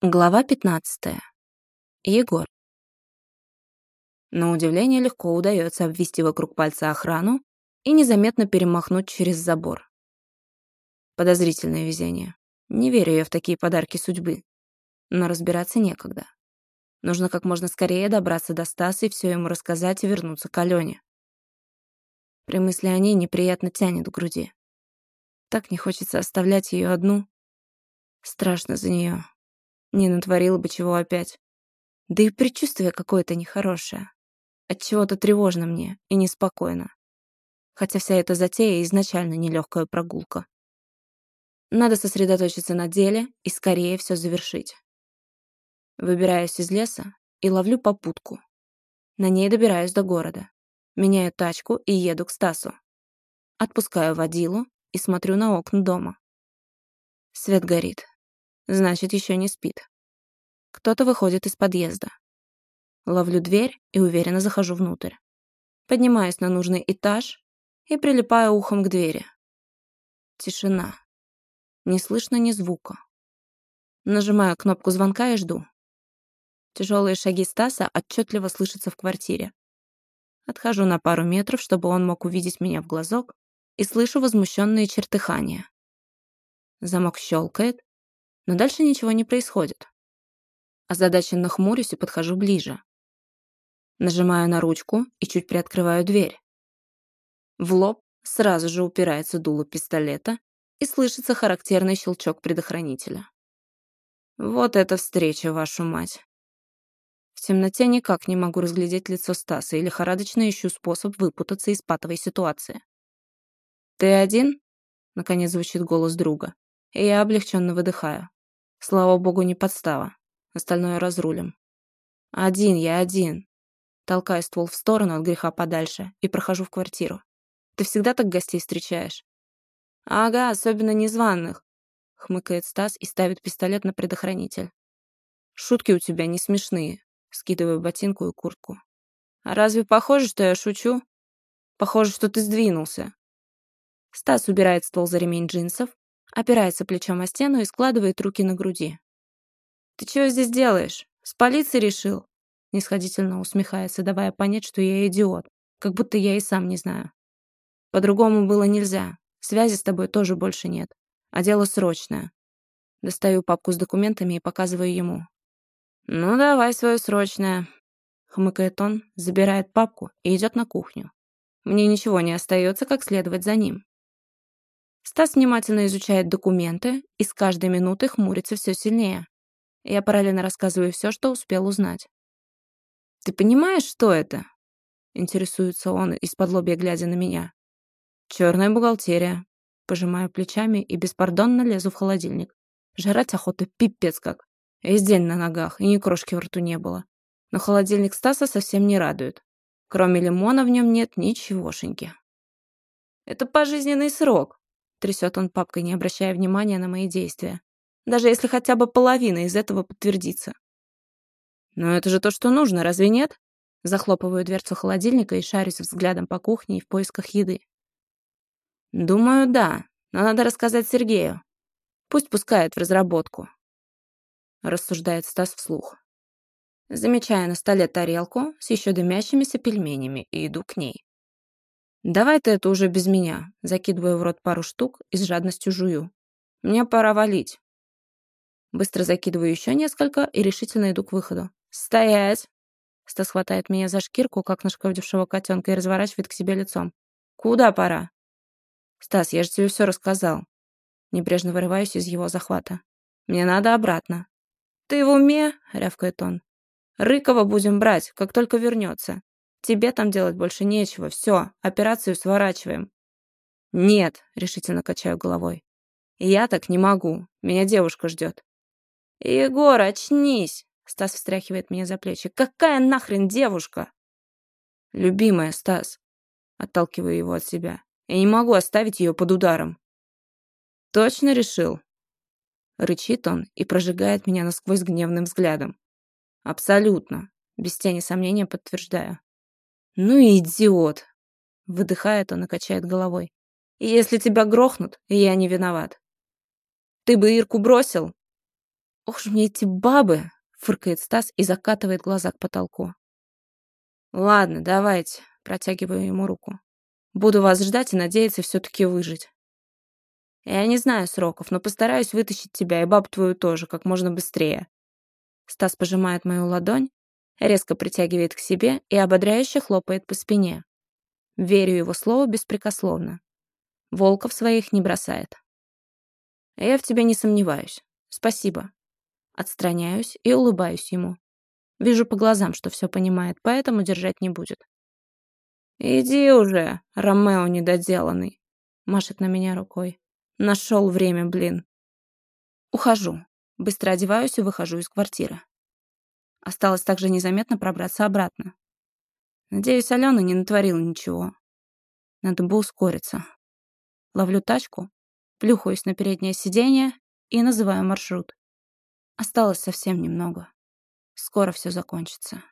Глава 15. Егор. На удивление легко удается обвести вокруг пальца охрану и незаметно перемахнуть через забор. Подозрительное везение. Не верю я в такие подарки судьбы. Но разбираться некогда. Нужно как можно скорее добраться до Стаса и все ему рассказать и вернуться к Алене. При мысли о ней неприятно тянет в груди. Так не хочется оставлять ее одну. Страшно за нее. Не натворила бы чего опять. Да и предчувствие какое-то нехорошее. От чего то тревожно мне и неспокойно. Хотя вся эта затея изначально нелегкая прогулка. Надо сосредоточиться на деле и скорее все завершить. Выбираюсь из леса и ловлю попутку. На ней добираюсь до города. Меняю тачку и еду к Стасу. Отпускаю водилу и смотрю на окна дома. Свет горит. Значит, еще не спит. Кто-то выходит из подъезда. Ловлю дверь и уверенно захожу внутрь. Поднимаюсь на нужный этаж и прилипаю ухом к двери. Тишина. Не слышно ни звука. Нажимаю кнопку звонка и жду. Тяжелые шаги Стаса отчетливо слышатся в квартире. Отхожу на пару метров, чтобы он мог увидеть меня в глазок, и слышу возмущенные чертыхания. Замок щелкает, но дальше ничего не происходит. Озадаченно хмурюсь и подхожу ближе. Нажимаю на ручку и чуть приоткрываю дверь. В лоб сразу же упирается дуло пистолета и слышится характерный щелчок предохранителя. Вот эта встреча, вашу мать. В темноте никак не могу разглядеть лицо Стаса и лихорадочно ищу способ выпутаться из патовой ситуации. «Ты один?» — наконец звучит голос друга, и я облегченно выдыхаю. Слава богу, не подстава. Остальное разрулим. Один я один. Толкаю ствол в сторону от греха подальше и прохожу в квартиру. Ты всегда так гостей встречаешь? Ага, особенно незваных. Хмыкает Стас и ставит пистолет на предохранитель. Шутки у тебя не смешные. Скидываю ботинку и куртку. А разве похоже, что я шучу? Похоже, что ты сдвинулся. Стас убирает ствол за ремень джинсов, опирается плечом о стену и складывает руки на груди. «Ты чего здесь делаешь? С полицией решил?» Нисходительно усмехается, давая понять, что я идиот, как будто я и сам не знаю. По-другому было нельзя. Связи с тобой тоже больше нет. А дело срочное. Достаю папку с документами и показываю ему. «Ну, давай свое срочное», — хмыкает он, забирает папку и идет на кухню. Мне ничего не остается, как следовать за ним. Стас внимательно изучает документы и с каждой минутой хмурится все сильнее. Я параллельно рассказываю все, что успел узнать. «Ты понимаешь, что это?» Интересуется он, из-под лобья глядя на меня. «Черная бухгалтерия». Пожимаю плечами и беспардонно лезу в холодильник. Жрать охота пипец как. Весь день на ногах, и ни крошки в рту не было. Но холодильник Стаса совсем не радует. Кроме лимона в нем нет ничегошеньки. «Это пожизненный срок», Трясет он папкой, не обращая внимания на мои действия. Даже если хотя бы половина из этого подтвердится. «Но это же то, что нужно, разве нет?» Захлопываю дверцу холодильника и шарюсь взглядом по кухне и в поисках еды. «Думаю, да, но надо рассказать Сергею. Пусть пускает в разработку», — рассуждает Стас вслух. Замечая на столе тарелку с еще дымящимися пельменями и иду к ней. «Давай ты это уже без меня», закидываю в рот пару штук и с жадностью жую. «Мне пора валить». Быстро закидываю еще несколько и решительно иду к выходу. «Стоять!» Стас хватает меня за шкирку, как нашкодившего котенка, и разворачивает к себе лицом. «Куда пора?» «Стас, я же тебе все рассказал». Небрежно вырываюсь из его захвата. «Мне надо обратно». «Ты в уме?» — рявкает он. «Рыкова будем брать, как только вернется. Тебе там делать больше нечего. Все, операцию сворачиваем. Нет, решительно качаю головой. Я так не могу. Меня девушка ждет. Егор, очнись! Стас встряхивает меня за плечи. Какая нахрен девушка? Любимая, Стас. Отталкиваю его от себя. Я не могу оставить ее под ударом. Точно решил? Рычит он и прожигает меня насквозь гневным взглядом. Абсолютно. Без тени сомнения подтверждаю. «Ну и идиот!» Выдыхает он и качает головой. «Если тебя грохнут, я не виноват. Ты бы Ирку бросил?» Ох ж мне эти бабы, фыркает Стас и закатывает глаза к потолку. Ладно, давайте, протягиваю ему руку. Буду вас ждать и надеяться все-таки выжить. Я не знаю сроков, но постараюсь вытащить тебя и баб твою тоже, как можно быстрее. Стас пожимает мою ладонь, резко притягивает к себе и ободряюще хлопает по спине. Верю его слову беспрекословно. Волков своих не бросает. Я в тебе не сомневаюсь. Спасибо. Отстраняюсь и улыбаюсь ему. Вижу по глазам, что все понимает, поэтому держать не будет. «Иди уже, Ромео недоделанный!» Машет на меня рукой. Нашел время, блин. Ухожу. Быстро одеваюсь и выхожу из квартиры. Осталось также незаметно пробраться обратно. Надеюсь, Алена не натворила ничего. Надо бы ускориться. Ловлю тачку, плюхаюсь на переднее сиденье и называю маршрут. Осталось совсем немного. Скоро все закончится.